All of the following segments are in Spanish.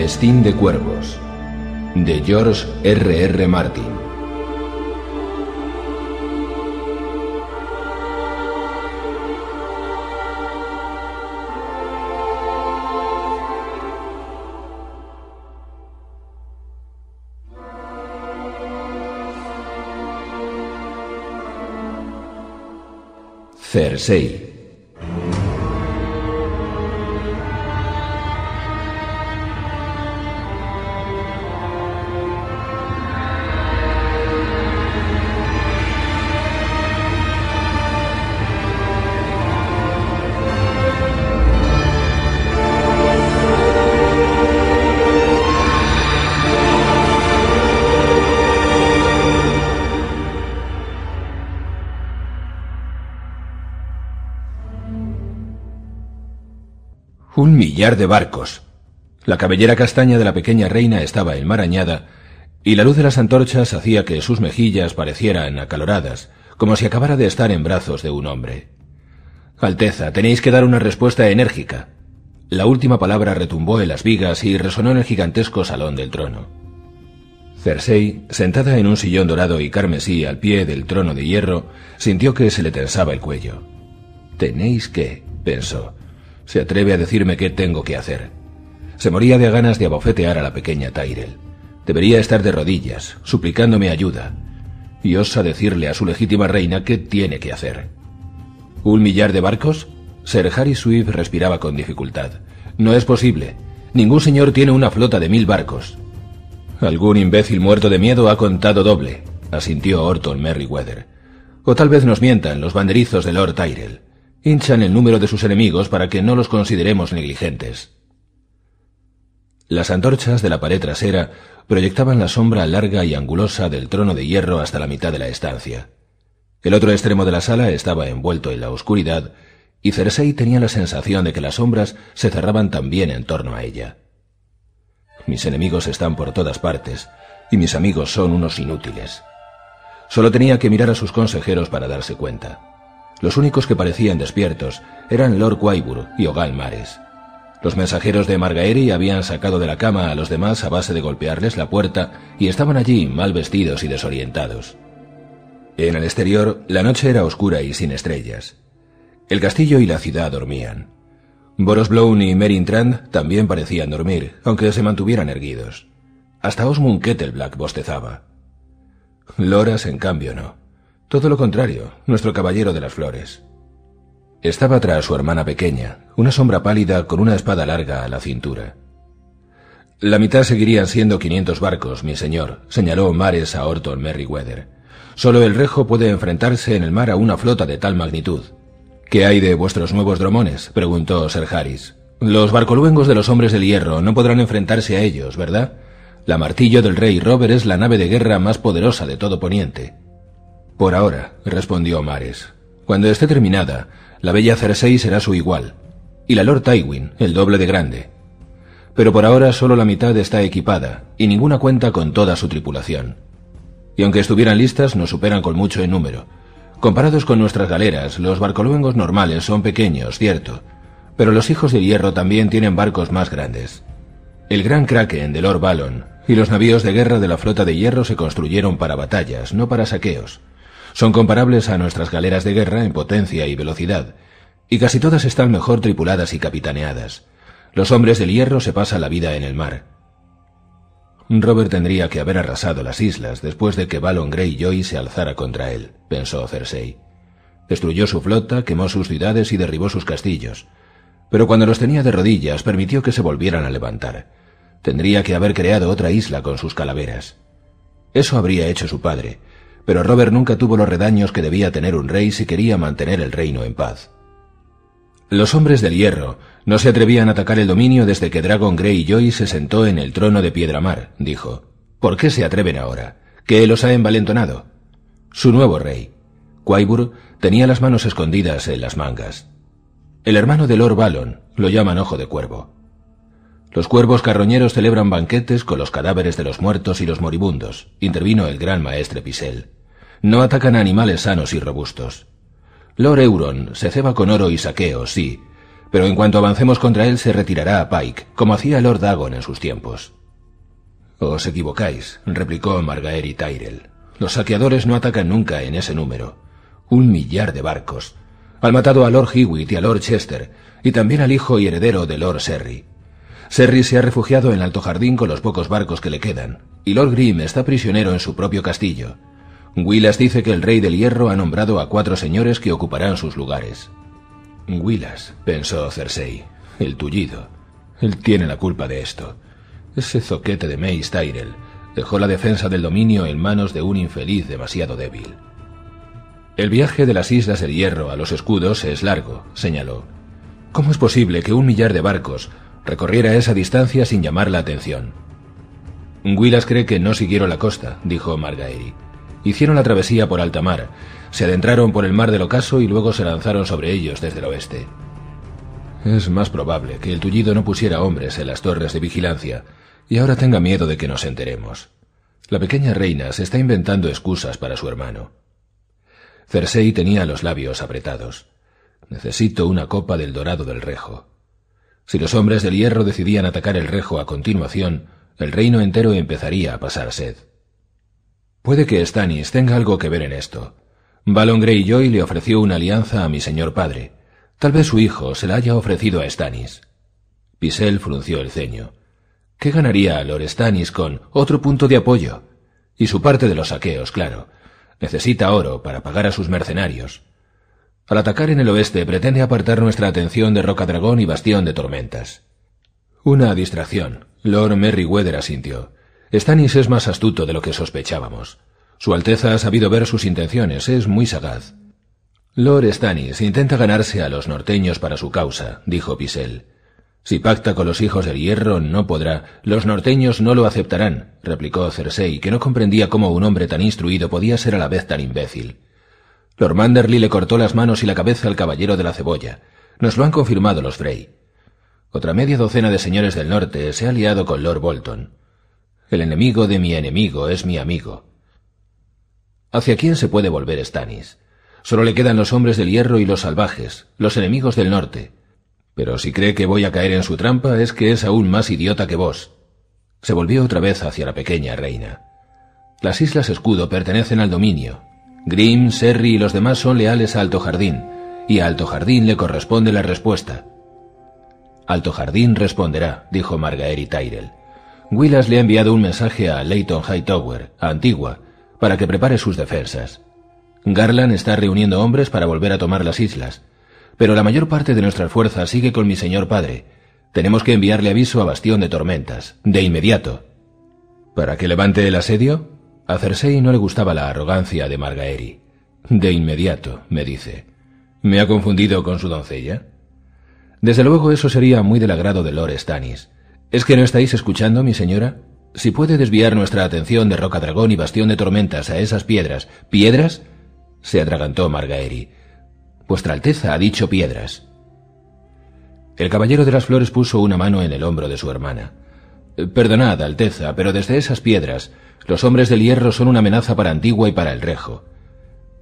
Festín de Cuervos, de George R. R. Martin. Cersei de barcos. La cabellera castaña de la pequeña reina estaba enmarañada y la luz de las antorchas hacía que sus mejillas parecieran acaloradas, como si acabara de estar en brazos de un hombre. Alteza, tenéis que dar una respuesta enérgica. La última palabra retumbó en las vigas y resonó en el gigantesco salón del trono. Cersei, sentada en un sillón dorado y carmesí al pie del trono de hierro, sintió que se le tensaba el cuello. Tenéis que, pensó, se atreve a decirme qué tengo que hacer. Se moría de ganas de abofetear a la pequeña Tyrell. Debería estar de rodillas, suplicándome ayuda, y osa decirle a su legítima reina qué tiene que hacer. ¿Un millar de barcos? Sir Harry Swift respiraba con dificultad. No es posible. Ningún señor tiene una flota de mil barcos. Algún imbécil muerto de miedo ha contado doble, asintió Orton Merryweather. O tal vez nos mientan los banderizos de Lord Tyrell hinchan el número de sus enemigos para que no los consideremos negligentes. Las antorchas de la pared trasera proyectaban la sombra larga y angulosa del trono de hierro hasta la mitad de la estancia. El otro extremo de la sala estaba envuelto en la oscuridad y Cersei tenía la sensación de que las sombras se cerraban también en torno a ella. Mis enemigos están por todas partes y mis amigos son unos inútiles. Solo tenía que mirar a sus consejeros para darse cuenta. Los únicos que parecían despiertos eran Lord Quaibur y Ogal Mares. Los mensajeros de Margaery habían sacado de la cama a los demás a base de golpearles la puerta y estaban allí mal vestidos y desorientados. En el exterior, la noche era oscura y sin estrellas. El castillo y la ciudad dormían. Boros Blown y Merin Trand también parecían dormir, aunque se mantuvieran erguidos. Hasta Osmund Kettleblack bostezaba. Loras, en cambio, no. Todo lo contrario, nuestro caballero de las flores. Estaba tras su hermana pequeña, una sombra pálida con una espada larga a la cintura. La mitad seguirían siendo quinientos barcos, mi señor, señaló Mares a Orton Merryweather. Solo el rejo puede enfrentarse en el mar a una flota de tal magnitud. ¿Qué hay de vuestros nuevos dromones? preguntó Sir Harris. Los barcoluengos de los hombres del hierro no podrán enfrentarse a ellos, ¿verdad? La martillo del rey Robert es la nave de guerra más poderosa de todo Poniente. Por ahora, respondió Mares. Cuando esté terminada, la bella Cersei será su igual, y la Lord Tywin el doble de grande. Pero por ahora solo la mitad está equipada, y ninguna cuenta con toda su tripulación. Y aunque estuvieran listas, nos superan con mucho en número. Comparados con nuestras galeras, los barcoluengos normales son pequeños, cierto, pero los hijos del hierro también tienen barcos más grandes. El gran Kraken de Lord Balon y los navíos de guerra de la flota de hierro se construyeron para batallas, no para saqueos. Son comparables a nuestras galeras de guerra en potencia y velocidad, y casi todas están mejor tripuladas y capitaneadas. Los hombres del hierro se pasan la vida en el mar. Robert tendría que haber arrasado las islas después de que Balon Greyjoy se alzara contra él, pensó Cersei. Destruyó su flota, quemó sus ciudades y derribó sus castillos. Pero cuando los tenía de rodillas permitió que se volvieran a levantar. Tendría que haber creado otra isla con sus calaveras. Eso habría hecho su padre, pero Robert nunca tuvo los redaños que debía tener un rey si quería mantener el reino en paz. Los hombres del hierro no se atrevían a atacar el dominio desde que Dragon Greyjoy se sentó en el trono de Piedramar, dijo. ¿Por qué se atreven ahora? ¿Qué los ha envalentonado? Su nuevo rey. Quaibur tenía las manos escondidas en las mangas. El hermano de Lord Balon lo llaman Ojo de Cuervo. Los cuervos carroñeros celebran banquetes con los cadáveres de los muertos y los moribundos, intervino el gran maestre Pisel. No atacan a animales sanos y robustos. Lord Euron se ceba con oro y saqueo, sí, pero en cuanto avancemos contra él se retirará a Pike, como hacía Lord Dagon en sus tiempos. Os equivocáis, replicó Margaery Tyrell. Los saqueadores no atacan nunca en ese número. Un millar de barcos. Han matado a Lord Hewitt y a Lord Chester, y también al hijo y heredero de Lord Serry. Serry se ha refugiado en Alto Jardín con los pocos barcos que le quedan, y Lord Grimm está prisionero en su propio castillo. Willas dice que el rey del hierro ha nombrado a cuatro señores que ocuparán sus lugares. Willas, pensó Cersei, el tullido. Él tiene la culpa de esto. Ese zoquete de Mace Tyrell dejó la defensa del dominio en manos de un infeliz demasiado débil. El viaje de las Islas del Hierro a los escudos es largo, señaló. ¿Cómo es posible que un millar de barcos recorriera esa distancia sin llamar la atención? Willas cree que no siguieron la costa, dijo Margaery. Hicieron la travesía por alta mar, se adentraron por el mar del ocaso y luego se lanzaron sobre ellos desde el oeste. Es más probable que el tullido no pusiera hombres en las torres de vigilancia y ahora tenga miedo de que nos enteremos. La pequeña reina se está inventando excusas para su hermano. Cersei tenía los labios apretados. Necesito una copa del dorado del rejo. Si los hombres del hierro decidían atacar el rejo a continuación, el reino entero empezaría a pasar sed. Puede que Stannis tenga algo que ver en esto. Balon Greyjoy le ofreció una alianza a mi señor padre. Tal vez su hijo se la haya ofrecido a Stannis. Pisel frunció el ceño. ¿Qué ganaría Lord Stannis con otro punto de apoyo? Y su parte de los saqueos, claro. Necesita oro para pagar a sus mercenarios. Al atacar en el oeste pretende apartar nuestra atención de Rocadragón y Bastión de Tormentas. Una distracción. Lord Merryweather asintió. Stannis es más astuto de lo que sospechábamos. Su Alteza ha sabido ver sus intenciones, es muy sagaz. Lord Stannis intenta ganarse a los norteños para su causa, dijo Pisel. Si pacta con los hijos del hierro, no podrá. Los norteños no lo aceptarán, replicó Cersei, que no comprendía cómo un hombre tan instruido podía ser a la vez tan imbécil. Lord Manderly le cortó las manos y la cabeza al caballero de la cebolla. Nos lo han confirmado los Frey. Otra media docena de señores del norte se ha aliado con Lord Bolton. El enemigo de mi enemigo es mi amigo. ¿Hacia quién se puede volver Stannis? Solo le quedan los hombres del hierro y los salvajes, los enemigos del norte. Pero si cree que voy a caer en su trampa es que es aún más idiota que vos. Se volvió otra vez hacia la pequeña reina. Las Islas Escudo pertenecen al dominio. Grimm, Serry y los demás son leales a Alto Jardín, y a Alto Jardín le corresponde la respuesta. Alto Jardín responderá, dijo Margaery Tyrell. Willas le ha enviado un mensaje a Leighton Hightower, a Antigua, para que prepare sus defensas. Garland está reuniendo hombres para volver a tomar las islas, pero la mayor parte de nuestras fuerzas sigue con mi señor padre. Tenemos que enviarle aviso a Bastión de Tormentas, de inmediato. ¿Para que levante el asedio? A Cersei no le gustaba la arrogancia de Margaery. De inmediato, me dice. ¿Me ha confundido con su doncella? Desde luego eso sería muy del agrado de Lord Stannis. ¿Es que no estáis escuchando, mi señora? Si puede desviar nuestra atención de Roca Dragón y Bastión de Tormentas a esas piedras. ¿Piedras? se atragantó Margaery. Vuestra Alteza ha dicho piedras. El caballero de las flores puso una mano en el hombro de su hermana. Perdonad, Alteza, pero desde esas piedras, los hombres del hierro son una amenaza para Antigua y para el Rejo.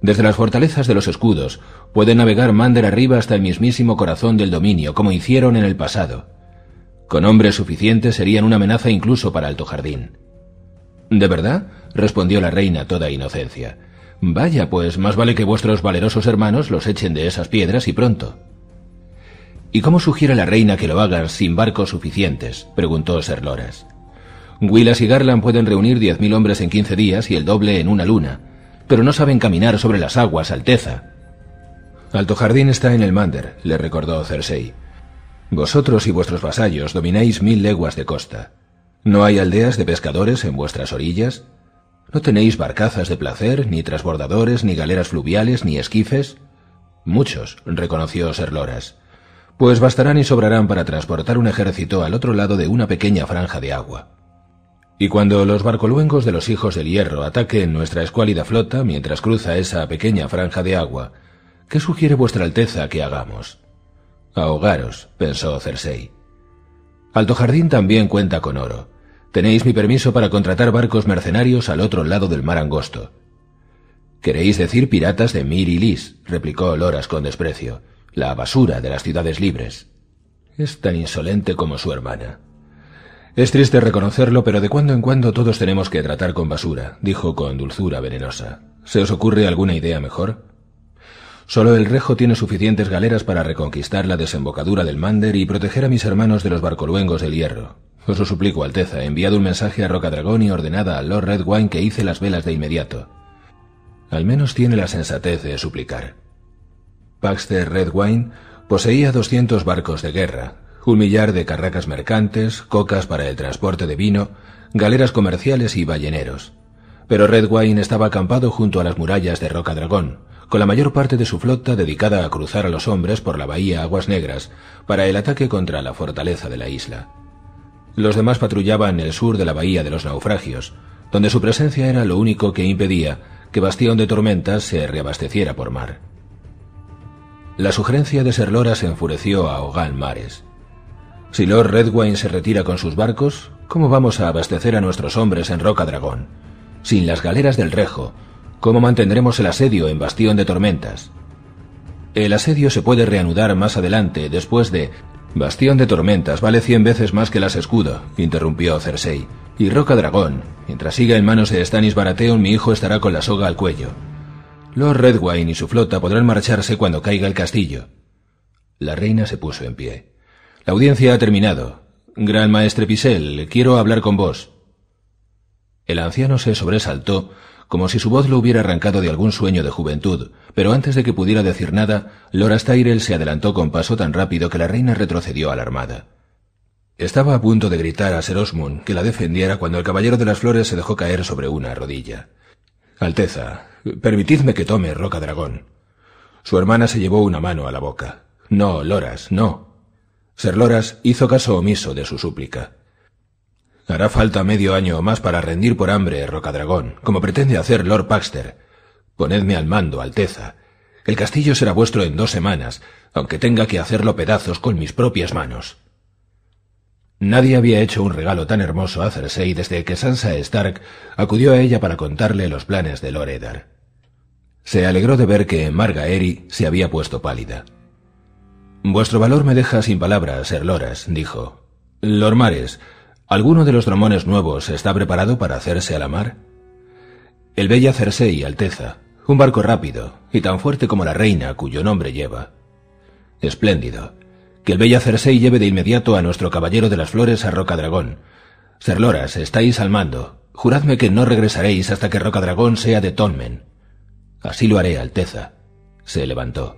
Desde las fortalezas de los escudos pueden navegar Mander arriba hasta el mismísimo corazón del dominio, como hicieron en el pasado. Con hombres suficientes serían una amenaza incluso para Alto Jardín. ¿De verdad? respondió la reina toda inocencia. Vaya, pues más vale que vuestros valerosos hermanos los echen de esas piedras y pronto. ¿Y cómo sugiere la reina que lo hagan sin barcos suficientes? preguntó Ser Loras. Willas y Garland pueden reunir diez mil hombres en quince días y el doble en una luna, pero no saben caminar sobre las aguas, Alteza. Alto Jardín está en el Mander, le recordó Cersei. Vosotros y vuestros vasallos domináis mil leguas de costa. ¿No hay aldeas de pescadores en vuestras orillas? ¿No tenéis barcazas de placer, ni transbordadores, ni galeras fluviales, ni esquifes? Muchos, reconoció Ser Loras. Pues bastarán y sobrarán para transportar un ejército al otro lado de una pequeña franja de agua. Y cuando los barcoluengos de los hijos del hierro ataquen nuestra escuálida flota mientras cruza esa pequeña franja de agua, ¿qué sugiere vuestra Alteza que hagamos? Ahogaros, pensó Cersei. Alto Jardín también cuenta con oro. Tenéis mi permiso para contratar barcos mercenarios al otro lado del mar angosto. Queréis decir piratas de Mir y Lis, replicó Loras con desprecio, la basura de las ciudades libres. Es tan insolente como su hermana. Es triste reconocerlo, pero de cuando en cuando todos tenemos que tratar con basura, dijo con dulzura venenosa. ¿Se os ocurre alguna idea mejor? Solo el Rejo tiene suficientes galeras para reconquistar la desembocadura del Mander y proteger a mis hermanos de los barcoluengos del hierro. Os lo suplico, Alteza, enviad un mensaje a Rocadragón y ordenada a Lord Redwine que hice las velas de inmediato. Al menos tiene la sensatez de suplicar. Paxter Redwine poseía doscientos barcos de guerra, un millar de carracas mercantes, cocas para el transporte de vino, galeras comerciales y balleneros. Pero Redwine estaba acampado junto a las murallas de Rocadragón, con la mayor parte de su flota dedicada a cruzar a los hombres por la bahía Aguas Negras para el ataque contra la fortaleza de la isla. Los demás patrullaban el sur de la bahía de los naufragios, donde su presencia era lo único que impedía que Bastión de Tormentas se reabasteciera por mar. La sugerencia de Serlora se enfureció a Ogan Mares. Si Lord Redwine se retira con sus barcos, ¿cómo vamos a abastecer a nuestros hombres en Roca Dragón? Sin las galeras del Rejo, ¿cómo mantendremos el asedio en Bastión de Tormentas? El asedio se puede reanudar más adelante, después de... Bastión de Tormentas vale cien veces más que las escudo, interrumpió Cersei. Y Roca Dragón, mientras siga en manos de Stannis Baratheon, mi hijo estará con la soga al cuello. Lord Redwine y su flota podrán marcharse cuando caiga el castillo. La reina se puso en pie. La audiencia ha terminado. Gran maestre Pisel, quiero hablar con vos. El anciano se sobresaltó, como si su voz lo hubiera arrancado de algún sueño de juventud, pero antes de que pudiera decir nada, Lord Tyrell se adelantó con paso tan rápido que la reina retrocedió alarmada. Estaba a punto de gritar a Ser Osmund que la defendiera cuando el caballero de las flores se dejó caer sobre una rodilla. Alteza, permitidme que tome Roca Dragón. Su hermana se llevó una mano a la boca. No, Loras, no. Ser Loras hizo caso omiso de su súplica. Hará falta medio año o más para rendir por hambre Rocadragón, como pretende hacer Lord Paxter. Ponedme al mando, Alteza. El castillo será vuestro en dos semanas, aunque tenga que hacerlo pedazos con mis propias manos. Nadie había hecho un regalo tan hermoso a Cersei desde que Sansa Stark acudió a ella para contarle los planes de Lord Eddard. Se alegró de ver que Marga Eri se había puesto pálida. Vuestro valor me deja sin palabras, Ser Loras, dijo. Lord Mares, ¿alguno de los dromones nuevos está preparado para hacerse a la mar? El Bella Cersei, Alteza, un barco rápido y tan fuerte como la reina cuyo nombre lleva. Espléndido. Que el bella Cersei lleve de inmediato a nuestro caballero de las flores a Rocadragón. Serloras, estáis al mando. Juradme que no regresaréis hasta que Rocadragón sea de Tonmen. Así lo haré, Alteza. Se levantó.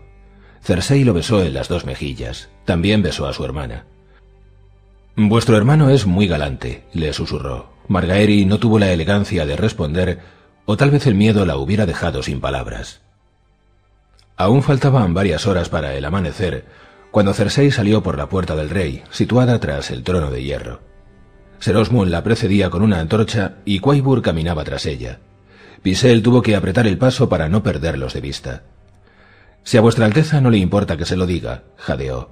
Cersei lo besó en las dos mejillas. También besó a su hermana. Vuestro hermano es muy galante, le susurró. Margaeri no tuvo la elegancia de responder, o tal vez el miedo la hubiera dejado sin palabras. Aún faltaban varias horas para el amanecer, cuando Cersei salió por la puerta del rey, situada tras el trono de hierro. Serosmund la precedía con una antorcha y Quaibur caminaba tras ella. Pisel tuvo que apretar el paso para no perderlos de vista. Si a vuestra Alteza no le importa que se lo diga, jadeó.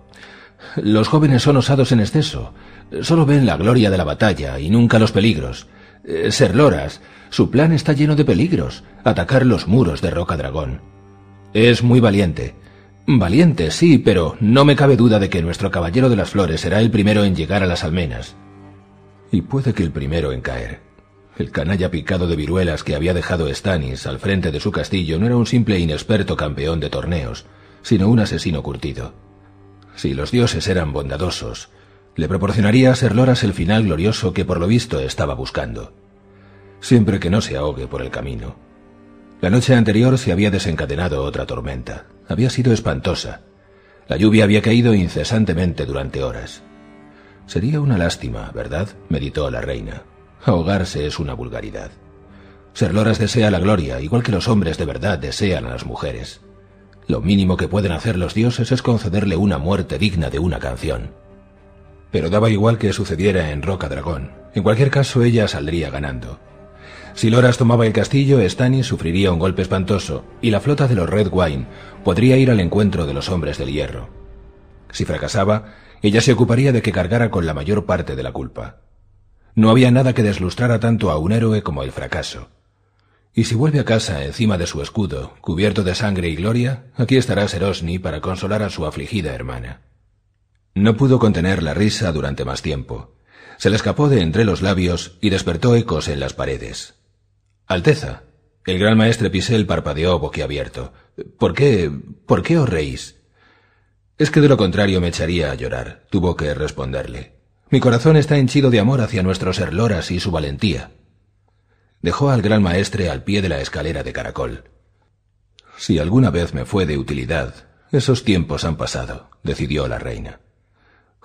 Los jóvenes son osados en exceso. Solo ven la gloria de la batalla y nunca los peligros. Eh, ser loras, su plan está lleno de peligros. Atacar los muros de Roca Dragón. Es muy valiente, Valiente, sí, pero no me cabe duda de que nuestro caballero de las flores será el primero en llegar a las almenas. Y puede que el primero en caer. El canalla picado de viruelas que había dejado Stannis al frente de su castillo no era un simple inexperto campeón de torneos, sino un asesino curtido. Si los dioses eran bondadosos, le proporcionaría a Serloras el final glorioso que por lo visto estaba buscando. Siempre que no se ahogue por el camino. La noche anterior se había desencadenado otra tormenta. Había sido espantosa. La lluvia había caído incesantemente durante horas. Sería una lástima, ¿verdad? meditó la reina. Ahogarse es una vulgaridad. Serloras desea la gloria, igual que los hombres de verdad desean a las mujeres. Lo mínimo que pueden hacer los dioses es concederle una muerte digna de una canción. Pero daba igual que sucediera en Roca Dragón. En cualquier caso, ella saldría ganando. Si Loras tomaba el castillo, Stannis sufriría un golpe espantoso y la flota de los Red Wine podría ir al encuentro de los hombres del hierro. Si fracasaba, ella se ocuparía de que cargara con la mayor parte de la culpa. No había nada que deslustrara tanto a un héroe como el fracaso. Y si vuelve a casa encima de su escudo, cubierto de sangre y gloria, aquí estará Serosni para consolar a su afligida hermana. No pudo contener la risa durante más tiempo. Se le escapó de entre los labios y despertó ecos en las paredes. Alteza. El gran maestre Pisel parpadeó boquiabierto. ¿Por qué? ¿Por qué os reís? Es que de lo contrario me echaría a llorar, tuvo que responderle. Mi corazón está henchido de amor hacia nuestros Erloras y su valentía. Dejó al gran maestre al pie de la escalera de caracol. Si alguna vez me fue de utilidad, esos tiempos han pasado, decidió la reina.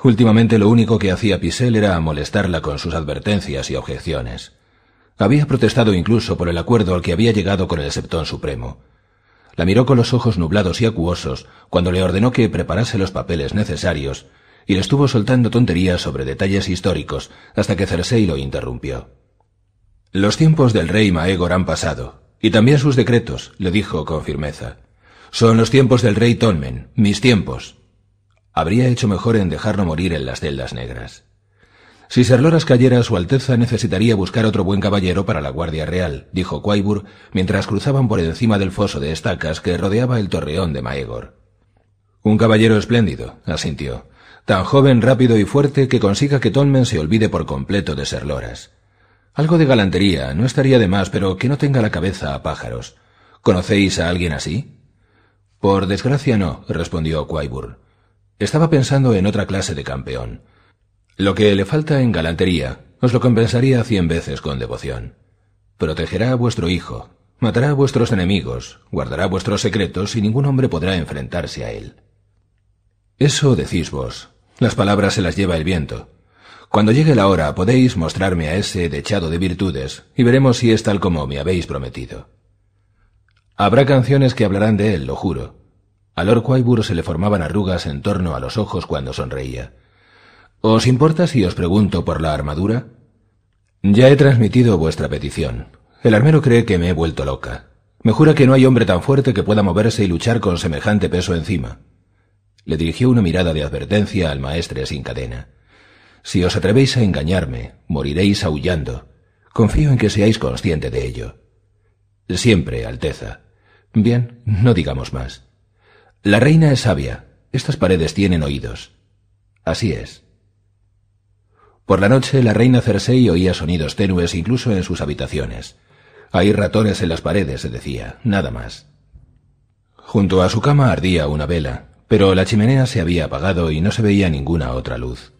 Últimamente lo único que hacía Pisel era molestarla con sus advertencias y objeciones. Había protestado incluso por el acuerdo al que había llegado con el Septón Supremo. La miró con los ojos nublados y acuosos cuando le ordenó que preparase los papeles necesarios y le estuvo soltando tonterías sobre detalles históricos hasta que Cersei lo interrumpió. Los tiempos del rey Maegor han pasado, y también sus decretos, le dijo con firmeza. Son los tiempos del rey Tonmen, mis tiempos. Habría hecho mejor en dejarlo morir en las celdas negras. Si Serloras cayera, Su Alteza necesitaría buscar otro buen caballero para la Guardia Real, dijo Quaibur, mientras cruzaban por encima del foso de estacas que rodeaba el torreón de Maegor. Un caballero espléndido, asintió. Tan joven, rápido y fuerte que consiga que Tonmen se olvide por completo de Serloras. Algo de galantería, no estaría de más, pero que no tenga la cabeza a pájaros. ¿Conocéis a alguien así? Por desgracia no, respondió Quaibur. Estaba pensando en otra clase de campeón. Lo que le falta en galantería os lo compensaría cien veces con devoción. Protegerá a vuestro hijo, matará a vuestros enemigos, guardará vuestros secretos y ningún hombre podrá enfrentarse a él. Eso decís vos. Las palabras se las lleva el viento. Cuando llegue la hora podéis mostrarme a ese dechado de virtudes y veremos si es tal como me habéis prometido. Habrá canciones que hablarán de él, lo juro. A Lord se le formaban arrugas en torno a los ojos cuando sonreía. ¿Os importa si os pregunto por la armadura? Ya he transmitido vuestra petición. El armero cree que me he vuelto loca. Me jura que no hay hombre tan fuerte que pueda moverse y luchar con semejante peso encima. Le dirigió una mirada de advertencia al maestre sin cadena. Si os atrevéis a engañarme, moriréis aullando. Confío en que seáis consciente de ello. Siempre, Alteza. Bien, no digamos más. La reina es sabia. Estas paredes tienen oídos. Así es. Por la noche la reina Cersei oía sonidos tenues incluso en sus habitaciones. Hay ratones en las paredes, se decía, nada más. Junto a su cama ardía una vela, pero la chimenea se había apagado y no se veía ninguna otra luz.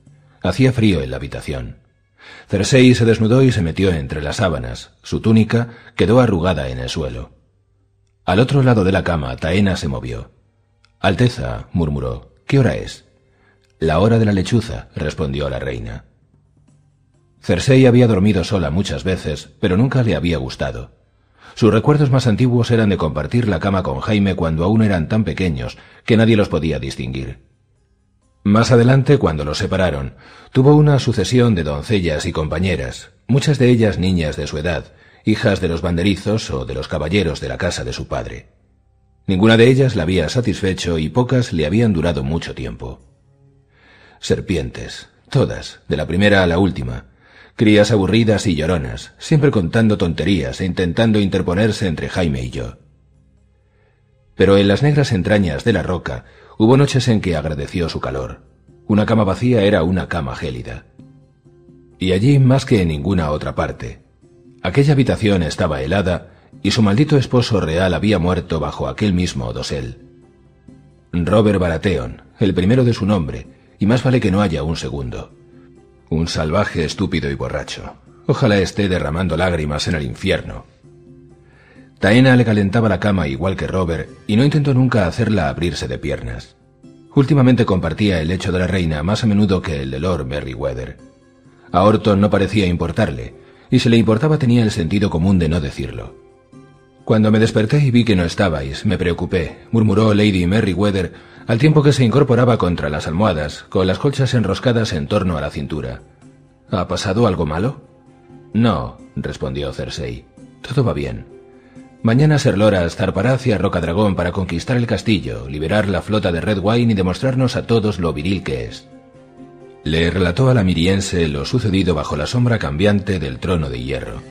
Hacía frío en la habitación. Cersei se desnudó y se metió entre las sábanas. Su túnica quedó arrugada en el suelo. Al otro lado de la cama, Taena se movió. Alteza, murmuró, ¿qué hora es? La hora de la lechuza, respondió la reina. Cersei había dormido sola muchas veces, pero nunca le había gustado. Sus recuerdos más antiguos eran de compartir la cama con Jaime cuando aún eran tan pequeños que nadie los podía distinguir. Más adelante, cuando los separaron, tuvo una sucesión de doncellas y compañeras, muchas de ellas niñas de su edad, hijas de los banderizos o de los caballeros de la casa de su padre. Ninguna de ellas la había satisfecho y pocas le habían durado mucho tiempo. Serpientes, todas, de la primera a la última, crías aburridas y lloronas, siempre contando tonterías e intentando interponerse entre Jaime y yo. Pero en las negras entrañas de la roca hubo noches en que agradeció su calor. Una cama vacía era una cama gélida. Y allí más que en ninguna otra parte. Aquella habitación estaba helada y su maldito esposo real había muerto bajo aquel mismo dosel. Robert Baratheon, el primero de su nombre, y más vale que no haya un segundo. Un salvaje estúpido y borracho. Ojalá esté derramando lágrimas en el infierno. Taena le calentaba la cama igual que Robert y no intentó nunca hacerla abrirse de piernas. Últimamente compartía el lecho de la reina más a menudo que el de Lord Merryweather. A Orton no parecía importarle, y si le importaba tenía el sentido común de no decirlo. Cuando me desperté y vi que no estabais, me preocupé, murmuró Lady Merryweather al tiempo que se incorporaba contra las almohadas, con las colchas enroscadas en torno a la cintura. ¿Ha pasado algo malo? No, respondió Cersei. Todo va bien. Mañana Serlora zarpará hacia Rocadragón para conquistar el castillo, liberar la flota de Red Wine y demostrarnos a todos lo viril que es. Le relató a la miriense lo sucedido bajo la sombra cambiante del trono de hierro.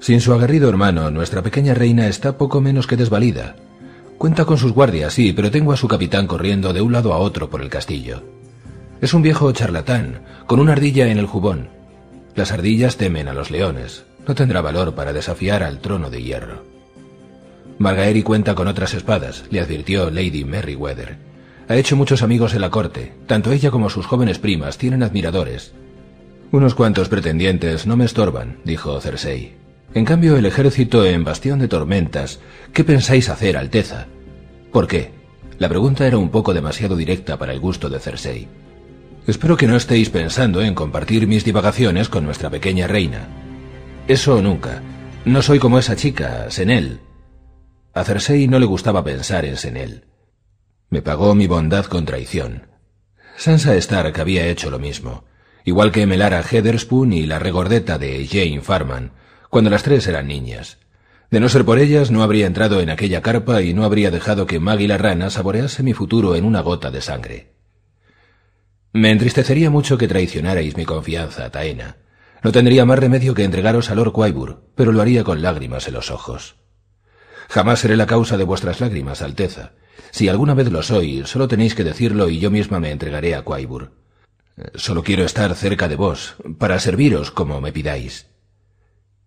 Sin su aguerrido hermano, nuestra pequeña reina está poco menos que desvalida, Cuenta con sus guardias, sí, pero tengo a su capitán corriendo de un lado a otro por el castillo. Es un viejo charlatán, con una ardilla en el jubón. Las ardillas temen a los leones. No tendrá valor para desafiar al trono de hierro. Margaery cuenta con otras espadas, le advirtió Lady Merryweather. Ha hecho muchos amigos en la corte. Tanto ella como sus jóvenes primas tienen admiradores. Unos cuantos pretendientes no me estorban, dijo Cersei. En cambio, el ejército en Bastión de Tormentas, ¿qué pensáis hacer, Alteza? ¿Por qué? La pregunta era un poco demasiado directa para el gusto de Cersei. Espero que no estéis pensando en compartir mis divagaciones con nuestra pequeña reina. Eso nunca. No soy como esa chica, Senel. A Cersei no le gustaba pensar en Senel. Me pagó mi bondad con traición. Sansa Stark había hecho lo mismo, igual que Melara Heatherspoon y la regordeta de Jane Farman, cuando las tres eran niñas. De no ser por ellas, no habría entrado en aquella carpa y no habría dejado que Maggie la rana saborease mi futuro en una gota de sangre. Me entristecería mucho que traicionarais mi confianza, Taena. No tendría más remedio que entregaros a Lord Quaibur, pero lo haría con lágrimas en los ojos. Jamás seré la causa de vuestras lágrimas, Alteza. Si alguna vez lo soy, solo tenéis que decirlo y yo misma me entregaré a Quaibur. Solo quiero estar cerca de vos, para serviros como me pidáis.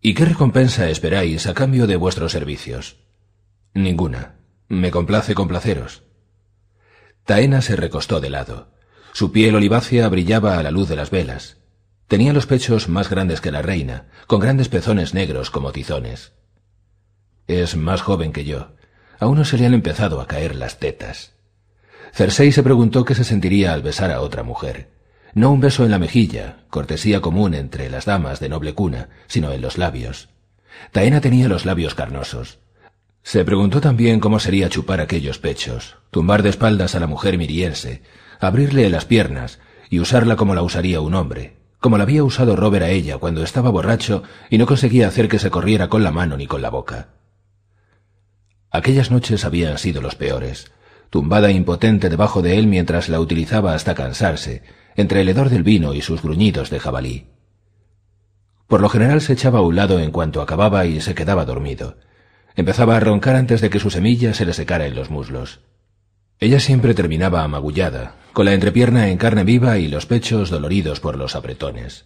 ¿Y qué recompensa esperáis a cambio de vuestros servicios? Ninguna. Me complace complaceros. Taena se recostó de lado. Su piel olivácea brillaba a la luz de las velas. Tenía los pechos más grandes que la reina, con grandes pezones negros como tizones. Es más joven que yo. Aún no se le han empezado a caer las tetas. Cersei se preguntó qué se sentiría al besar a otra mujer. No un beso en la mejilla, cortesía común entre las damas de noble cuna, sino en los labios. Taena tenía los labios carnosos. Se preguntó también cómo sería chupar aquellos pechos, tumbar de espaldas a la mujer miriense, abrirle las piernas y usarla como la usaría un hombre, como la había usado Robert a ella cuando estaba borracho y no conseguía hacer que se corriera con la mano ni con la boca. Aquellas noches habían sido los peores, tumbada impotente debajo de él mientras la utilizaba hasta cansarse, entre el hedor del vino y sus gruñidos de jabalí. Por lo general se echaba a un lado en cuanto acababa y se quedaba dormido. Empezaba a roncar antes de que su semilla se le secara en los muslos. Ella siempre terminaba amagullada, con la entrepierna en carne viva y los pechos doloridos por los apretones.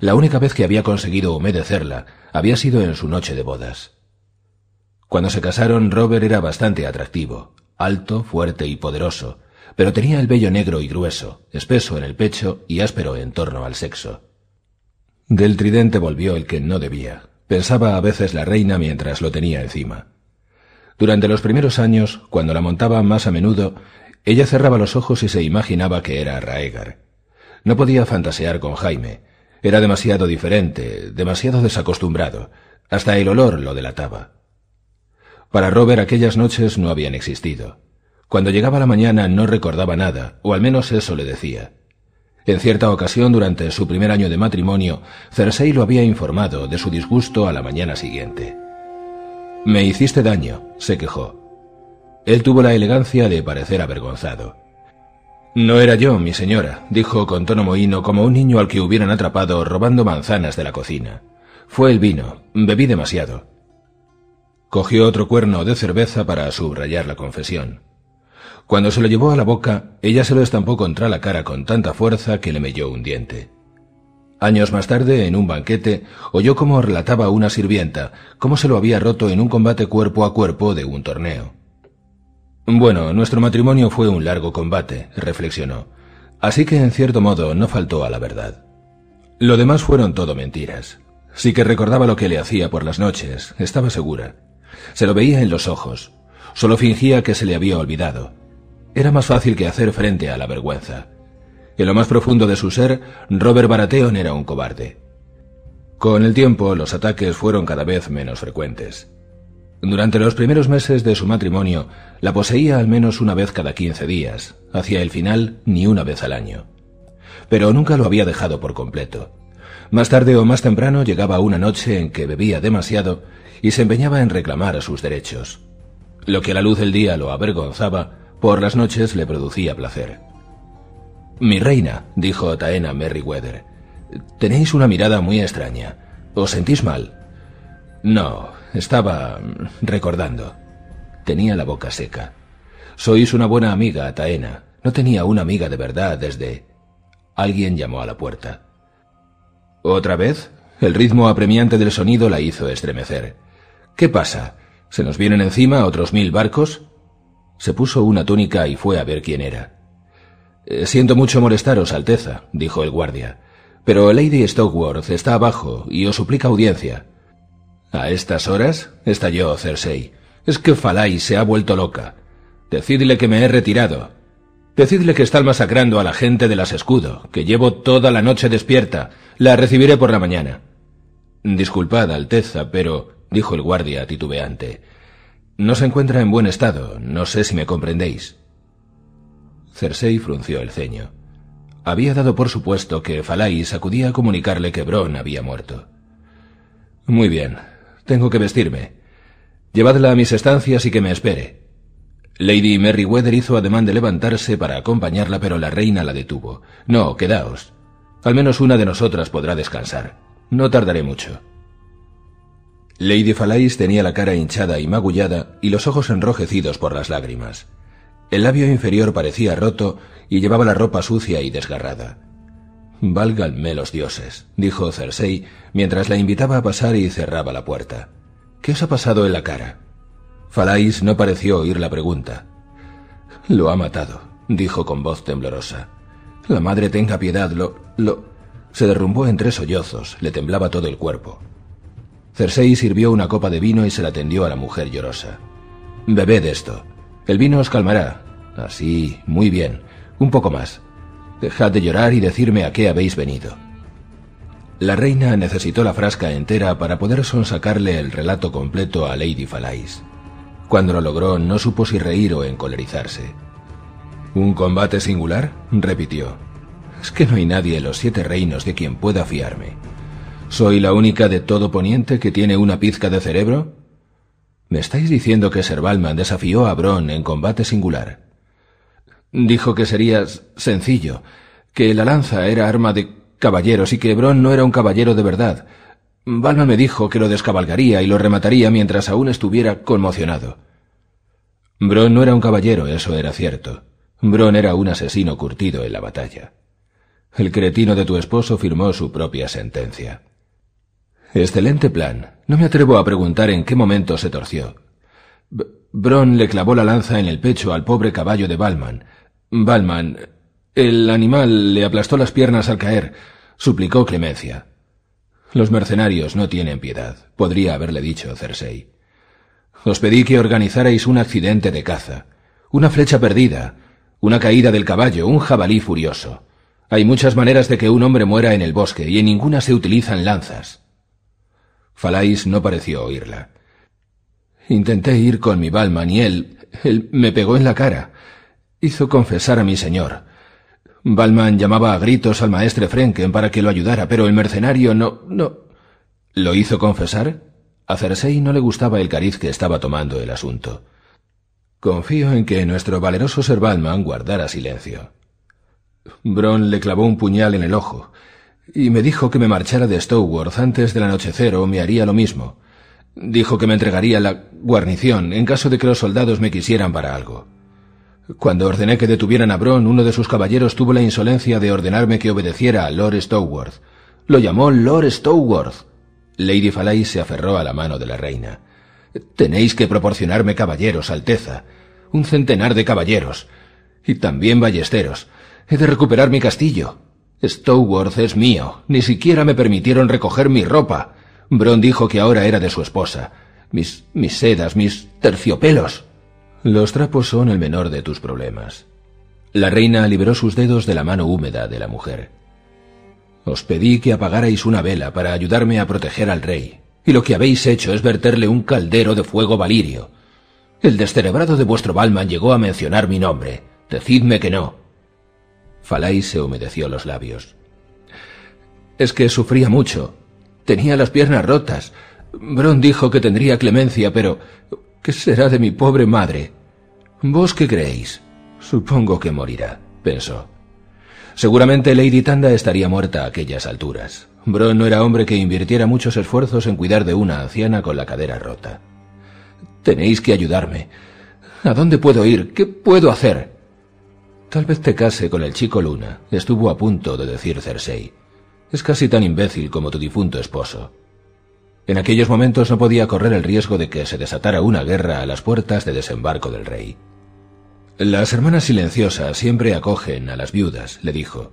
La única vez que había conseguido humedecerla había sido en su noche de bodas. Cuando se casaron, Robert era bastante atractivo, alto, fuerte y poderoso, pero tenía el vello negro y grueso, espeso en el pecho y áspero en torno al sexo. Del tridente volvió el que no debía. Pensaba a veces la reina mientras lo tenía encima. Durante los primeros años, cuando la montaba más a menudo, ella cerraba los ojos y se imaginaba que era Raegar. No podía fantasear con Jaime. Era demasiado diferente, demasiado desacostumbrado. Hasta el olor lo delataba. Para Robert aquellas noches no habían existido. Cuando llegaba la mañana no recordaba nada, o al menos eso le decía. En cierta ocasión, durante su primer año de matrimonio, Cersei lo había informado de su disgusto a la mañana siguiente. Me hiciste daño, se quejó. Él tuvo la elegancia de parecer avergonzado. No era yo, mi señora, dijo con tono mohíno como un niño al que hubieran atrapado robando manzanas de la cocina. Fue el vino. Bebí demasiado. Cogió otro cuerno de cerveza para subrayar la confesión. Cuando se lo llevó a la boca, ella se lo estampó contra la cara con tanta fuerza que le melló un diente. Años más tarde, en un banquete, oyó cómo relataba una sirvienta cómo se lo había roto en un combate cuerpo a cuerpo de un torneo. Bueno, nuestro matrimonio fue un largo combate, reflexionó, así que en cierto modo no faltó a la verdad. Lo demás fueron todo mentiras. Sí que recordaba lo que le hacía por las noches, estaba segura. Se lo veía en los ojos. Solo fingía que se le había olvidado. Era más fácil que hacer frente a la vergüenza. En lo más profundo de su ser, Robert Baratheon era un cobarde. Con el tiempo, los ataques fueron cada vez menos frecuentes. Durante los primeros meses de su matrimonio, la poseía al menos una vez cada quince días, hacia el final ni una vez al año. Pero nunca lo había dejado por completo. Más tarde o más temprano llegaba una noche en que bebía demasiado y se empeñaba en reclamar sus derechos. Lo que a la luz del día lo avergonzaba, por las noches le producía placer. Mi reina, dijo Taena Merriweather, tenéis una mirada muy extraña. ¿Os sentís mal? No, estaba recordando. Tenía la boca seca. Sois una buena amiga, Taena. No tenía una amiga de verdad desde... Alguien llamó a la puerta. ¿Otra vez? El ritmo apremiante del sonido la hizo estremecer. ¿Qué pasa? ¿Se nos vienen encima otros mil barcos? Se puso una túnica y fue a ver quién era. Eh, siento mucho molestaros, Alteza, dijo el guardia, pero Lady Stokeworth está abajo y os suplica audiencia. ¿A estas horas? estalló Cersei. Es que Falai se ha vuelto loca. Decidle que me he retirado. Decidle que están masacrando a la gente de las escudo, que llevo toda la noche despierta. La recibiré por la mañana. Disculpad, Alteza, pero, dijo el guardia titubeante, no se encuentra en buen estado. No sé si me comprendéis. Cersei frunció el ceño. Había dado por supuesto que Falais acudía a comunicarle que Bron había muerto. Muy bien, tengo que vestirme. Llevadla a mis estancias y que me espere. Lady Merryweather hizo ademán de levantarse para acompañarla, pero la reina la detuvo. No, quedaos. Al menos una de nosotras podrá descansar. No tardaré mucho. Lady Falais tenía la cara hinchada y magullada y los ojos enrojecidos por las lágrimas. El labio inferior parecía roto y llevaba la ropa sucia y desgarrada. Válganme los dioses, dijo Cersei mientras la invitaba a pasar y cerraba la puerta. ¿Qué os ha pasado en la cara? Falais no pareció oír la pregunta. Lo ha matado, dijo con voz temblorosa. La madre tenga piedad, lo... lo... Se derrumbó en tres sollozos, le temblaba todo el cuerpo. Cersei sirvió una copa de vino y se la tendió a la mujer llorosa. Bebed esto. El vino os calmará. Así, muy bien. Un poco más. Dejad de llorar y decirme a qué habéis venido. La reina necesitó la frasca entera para poder sonsacarle el relato completo a Lady Falais. Cuando lo logró, no supo si reír o encolerizarse. ¿Un combate singular? repitió. Es que no hay nadie en los siete reinos de quien pueda fiarme. ¿Soy la única de todo Poniente que tiene una pizca de cerebro? ¿Me estáis diciendo que Ser Balman desafió a Bron en combate singular? Dijo que sería sencillo, que la lanza era arma de caballeros y que Bron no era un caballero de verdad. Balma me dijo que lo descabalgaría y lo remataría mientras aún estuviera conmocionado. Bron no era un caballero, eso era cierto. Bron era un asesino curtido en la batalla. El cretino de tu esposo firmó su propia sentencia. Excelente plan. No me atrevo a preguntar en qué momento se torció. Bron le clavó la lanza en el pecho al pobre caballo de Balman. Balman, el animal le aplastó las piernas al caer. Suplicó clemencia. Los mercenarios no tienen piedad, podría haberle dicho Cersei. Os pedí que organizarais un accidente de caza, una flecha perdida, una caída del caballo, un jabalí furioso. Hay muchas maneras de que un hombre muera en el bosque y en ninguna se utilizan lanzas. Falais no pareció oírla. Intenté ir con mi Balman y él, él me pegó en la cara. Hizo confesar a mi señor. Balman llamaba a gritos al maestre Frenken para que lo ayudara, pero el mercenario no... no... ¿Lo hizo confesar? A Cersei no le gustaba el cariz que estaba tomando el asunto. Confío en que nuestro valeroso Ser Balman guardara silencio. Bron le clavó un puñal en el ojo y me dijo que me marchara de Stoworth antes del anochecer o me haría lo mismo. Dijo que me entregaría la guarnición en caso de que los soldados me quisieran para algo. Cuando ordené que detuvieran a Bron, uno de sus caballeros tuvo la insolencia de ordenarme que obedeciera a Lord Stoworth. Lo llamó Lord Stoworth. Lady Falay se aferró a la mano de la reina. Tenéis que proporcionarme caballeros, Alteza. Un centenar de caballeros. Y también ballesteros. He de recuperar mi castillo. Stoworth es mío. Ni siquiera me permitieron recoger mi ropa. Bron dijo que ahora era de su esposa. Mis, mis sedas, mis terciopelos. Los trapos son el menor de tus problemas. La reina liberó sus dedos de la mano húmeda de la mujer. Os pedí que apagarais una vela para ayudarme a proteger al rey, y lo que habéis hecho es verterle un caldero de fuego valirio. El descerebrado de vuestro Balman llegó a mencionar mi nombre. Decidme que no. Falay se humedeció los labios. Es que sufría mucho. Tenía las piernas rotas. Bron dijo que tendría clemencia, pero ¿Qué será de mi pobre madre? ¿Vos qué creéis? Supongo que morirá, pensó. Seguramente Lady Tanda estaría muerta a aquellas alturas. Bron no era hombre que invirtiera muchos esfuerzos en cuidar de una anciana con la cadera rota. Tenéis que ayudarme. ¿A dónde puedo ir? ¿Qué puedo hacer? Tal vez te case con el chico Luna, estuvo a punto de decir Cersei. Es casi tan imbécil como tu difunto esposo. En aquellos momentos no podía correr el riesgo de que se desatara una guerra a las puertas de desembarco del rey. Las hermanas silenciosas siempre acogen a las viudas, le dijo.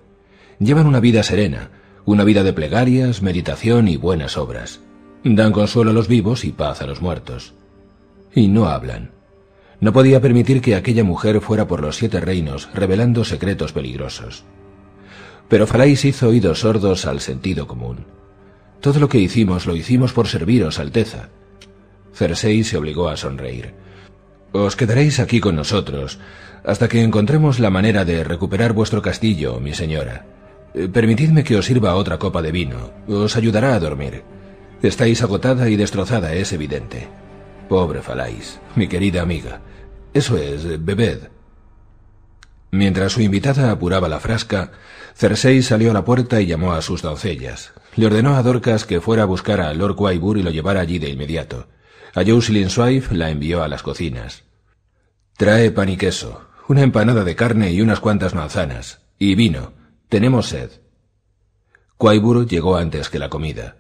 Llevan una vida serena, una vida de plegarias, meditación y buenas obras. Dan consuelo a los vivos y paz a los muertos. Y no hablan. No podía permitir que aquella mujer fuera por los siete reinos revelando secretos peligrosos. Pero Falais hizo oídos sordos al sentido común. Todo lo que hicimos lo hicimos por serviros, Alteza. Cersei se obligó a sonreír. Os quedaréis aquí con nosotros hasta que encontremos la manera de recuperar vuestro castillo, mi señora. Eh, permitidme que os sirva otra copa de vino. Os ayudará a dormir. Estáis agotada y destrozada, es evidente. Pobre Falais, mi querida amiga. Eso es, bebed. Mientras su invitada apuraba la frasca, Cersei salió a la puerta y llamó a sus doncellas. Le ordenó a Dorcas que fuera a buscar a Lord Quaibur y lo llevara allí de inmediato. A Jocelyn Swife la envió a las cocinas. Trae pan y queso, una empanada de carne y unas cuantas manzanas. Y vino. Tenemos sed. Quaibur llegó antes que la comida.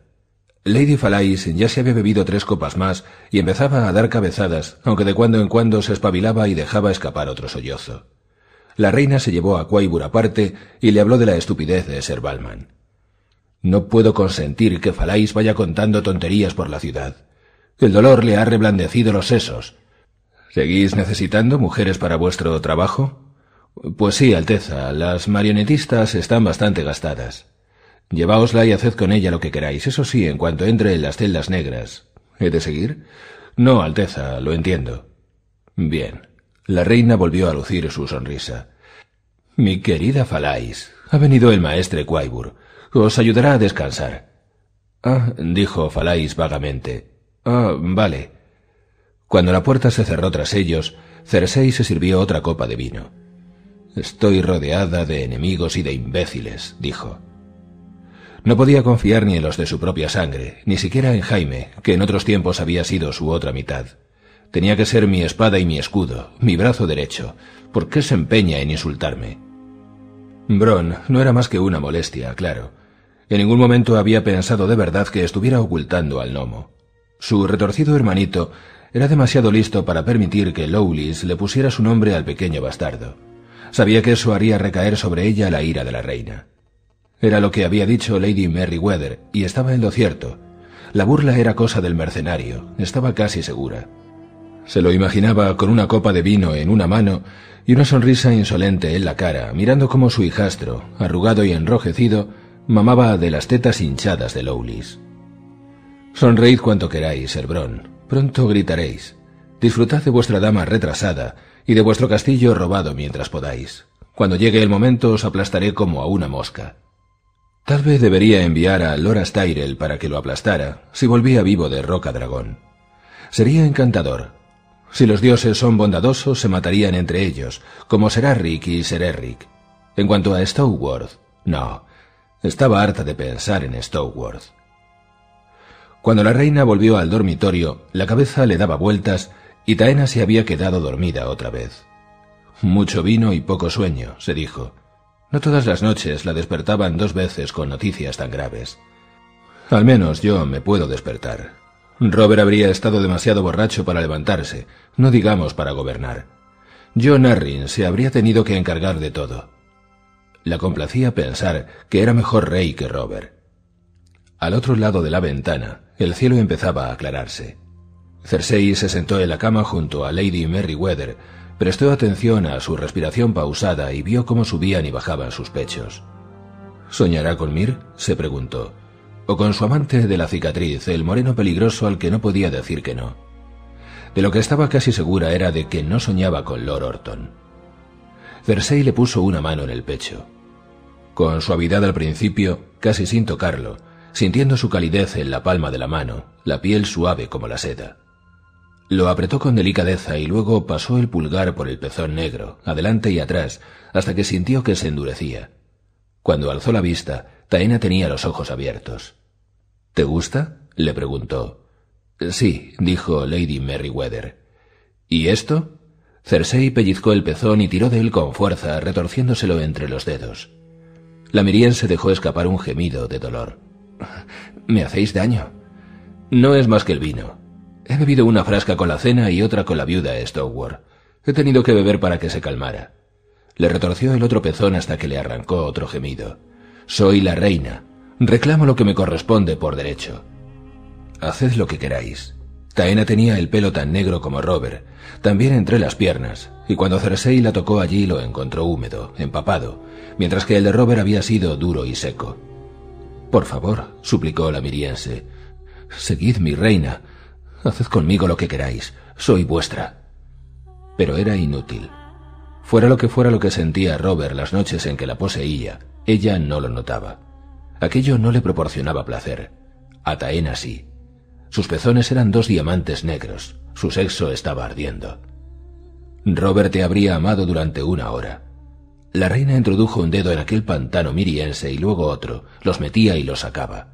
Lady Falais ya se había bebido tres copas más y empezaba a dar cabezadas, aunque de cuando en cuando se espabilaba y dejaba escapar otro sollozo. La reina se llevó a Quaibur aparte y le habló de la estupidez de Ser Balman. No puedo consentir que Falais vaya contando tonterías por la ciudad. El dolor le ha reblandecido los sesos. ¿Seguís necesitando mujeres para vuestro trabajo? Pues sí, Alteza, las marionetistas están bastante gastadas. Lleváosla y haced con ella lo que queráis, eso sí, en cuanto entre en las celdas negras. ¿He de seguir? No, Alteza, lo entiendo. Bien. La reina volvió a lucir su sonrisa. Mi querida Falais, ha venido el maestre Quaibur. Os ayudará a descansar. Ah, dijo Falais vagamente. Ah, vale. Cuando la puerta se cerró tras ellos, Cersei se sirvió otra copa de vino. Estoy rodeada de enemigos y de imbéciles, dijo. No podía confiar ni en los de su propia sangre, ni siquiera en Jaime, que en otros tiempos había sido su otra mitad. Tenía que ser mi espada y mi escudo, mi brazo derecho. ¿Por qué se empeña en insultarme? Bron no era más que una molestia, claro. En ningún momento había pensado de verdad que estuviera ocultando al gnomo. Su retorcido hermanito era demasiado listo para permitir que Lowlis le pusiera su nombre al pequeño bastardo. Sabía que eso haría recaer sobre ella la ira de la reina. Era lo que había dicho Lady Merryweather, y estaba en lo cierto. La burla era cosa del mercenario, estaba casi segura. Se lo imaginaba con una copa de vino en una mano y una sonrisa insolente en la cara, mirando cómo su hijastro, arrugado y enrojecido, mamaba de las tetas hinchadas de Lowlis. Sonreíd cuanto queráis, Herbron. Pronto gritaréis. Disfrutad de vuestra dama retrasada y de vuestro castillo robado mientras podáis. Cuando llegue el momento os aplastaré como a una mosca. Tal vez debería enviar a Loras Tyrell para que lo aplastara si volvía vivo de Roca Dragón. Sería encantador. Si los dioses son bondadosos, se matarían entre ellos, como será Rick y Ser Eric. En cuanto a Stoweworth, no. Estaba harta de pensar en Stoweworth. Cuando la reina volvió al dormitorio, la cabeza le daba vueltas y Taena se había quedado dormida otra vez. Mucho vino y poco sueño, se dijo. No todas las noches la despertaban dos veces con noticias tan graves. Al menos yo me puedo despertar. Robert habría estado demasiado borracho para levantarse, no digamos para gobernar. John Arryn se habría tenido que encargar de todo. La complacía pensar que era mejor rey que Robert. Al otro lado de la ventana, el cielo empezaba a aclararse. Cersei se sentó en la cama junto a Lady Merryweather, prestó atención a su respiración pausada y vio cómo subían y bajaban sus pechos. ¿Soñará con Mir? se preguntó. ¿O con su amante de la cicatriz, el moreno peligroso al que no podía decir que no? De lo que estaba casi segura era de que no soñaba con Lord Orton. Cersei le puso una mano en el pecho. Con suavidad al principio, casi sin tocarlo, sintiendo su calidez en la palma de la mano, la piel suave como la seda. Lo apretó con delicadeza y luego pasó el pulgar por el pezón negro, adelante y atrás, hasta que sintió que se endurecía. Cuando alzó la vista, Taena tenía los ojos abiertos. ¿Te gusta? le preguntó. Sí, dijo Lady Merryweather. ¿Y esto? Cersei pellizcó el pezón y tiró de él con fuerza, retorciéndoselo entre los dedos. La miriense dejó escapar un gemido de dolor. ¿Me hacéis daño? No es más que el vino. He bebido una frasca con la cena y otra con la viuda Stoward. He tenido que beber para que se calmara. Le retorció el otro pezón hasta que le arrancó otro gemido. Soy la reina. Reclamo lo que me corresponde por derecho. Haced lo que queráis. Taena tenía el pelo tan negro como Robert, también entre las piernas, y cuando Cersei la tocó allí lo encontró húmedo, empapado, mientras que el de Robert había sido duro y seco. Por favor, suplicó la miriense, seguid mi reina, haced conmigo lo que queráis, soy vuestra. Pero era inútil. Fuera lo que fuera lo que sentía Robert las noches en que la poseía, ella no lo notaba. Aquello no le proporcionaba placer. A Taena sí. Sus pezones eran dos diamantes negros. Su sexo estaba ardiendo. Robert te habría amado durante una hora. La reina introdujo un dedo en aquel pantano miriense y luego otro, los metía y los sacaba.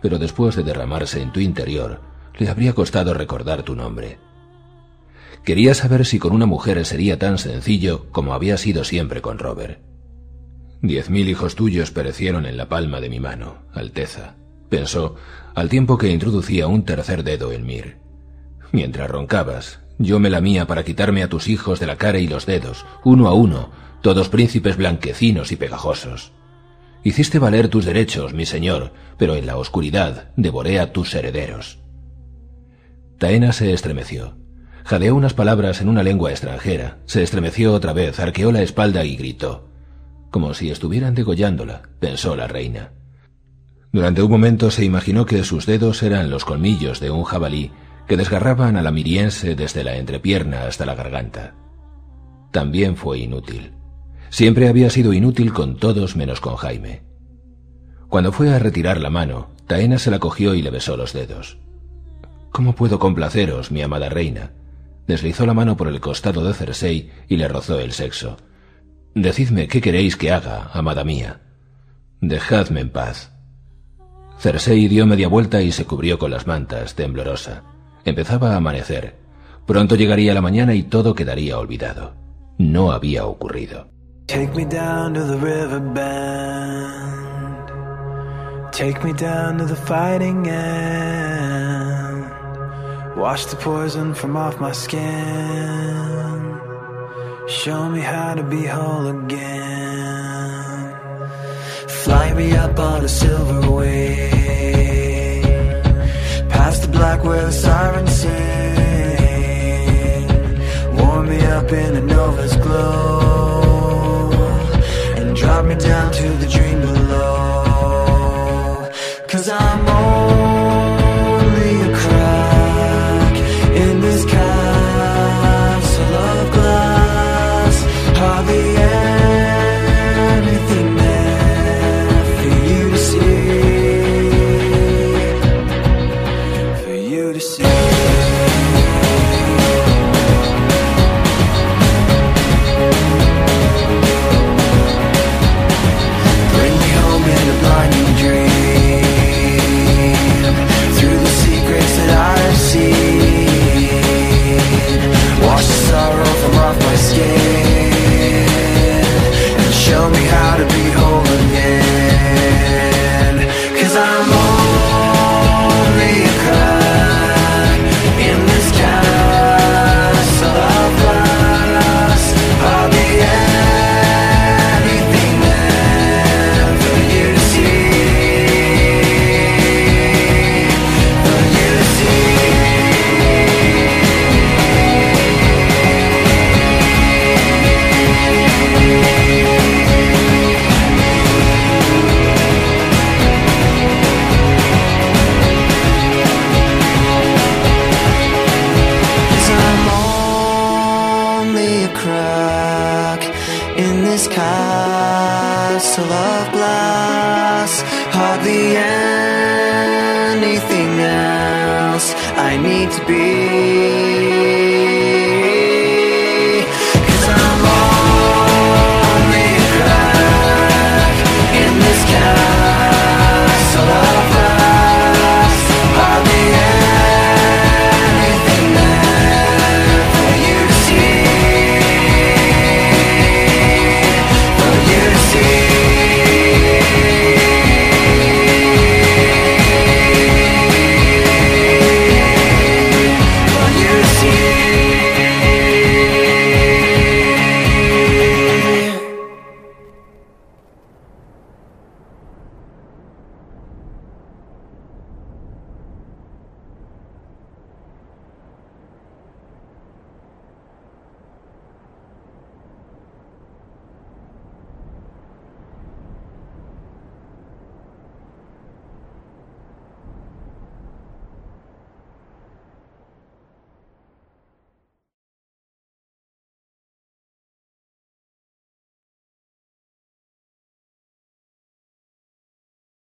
Pero después de derramarse en tu interior, le habría costado recordar tu nombre. Quería saber si con una mujer sería tan sencillo como había sido siempre con Robert. Diez mil hijos tuyos perecieron en la palma de mi mano, Alteza, pensó, al tiempo que introducía un tercer dedo en Mir. Mientras roncabas, yo me lamía para quitarme a tus hijos de la cara y los dedos, uno a uno, todos príncipes blanquecinos y pegajosos. Hiciste valer tus derechos, mi señor, pero en la oscuridad devoré a tus herederos. Taena se estremeció. Jadeó unas palabras en una lengua extranjera, se estremeció otra vez, arqueó la espalda y gritó. Como si estuvieran degollándola, pensó la reina. Durante un momento se imaginó que sus dedos eran los colmillos de un jabalí que desgarraban a la miriense desde la entrepierna hasta la garganta. También fue inútil. Siempre había sido inútil con todos menos con Jaime. Cuando fue a retirar la mano, Taena se la cogió y le besó los dedos. ¿Cómo puedo complaceros, mi amada reina? Deslizó la mano por el costado de Cersei y le rozó el sexo. Decidme qué queréis que haga, amada mía. Dejadme en paz. Cersei dio media vuelta y se cubrió con las mantas, temblorosa. Empezaba a amanecer. Pronto llegaría la mañana y todo quedaría olvidado. No había ocurrido. Take me down to the. Take me down to the fighting end. Wash the poison from off my skin. Show me how to be whole again. Fly me up on a silver wing. Past the black where the sirens sing. Warm me up in a nova's glow. And drop me down to the dream below. Cause I'm anything else. I need to be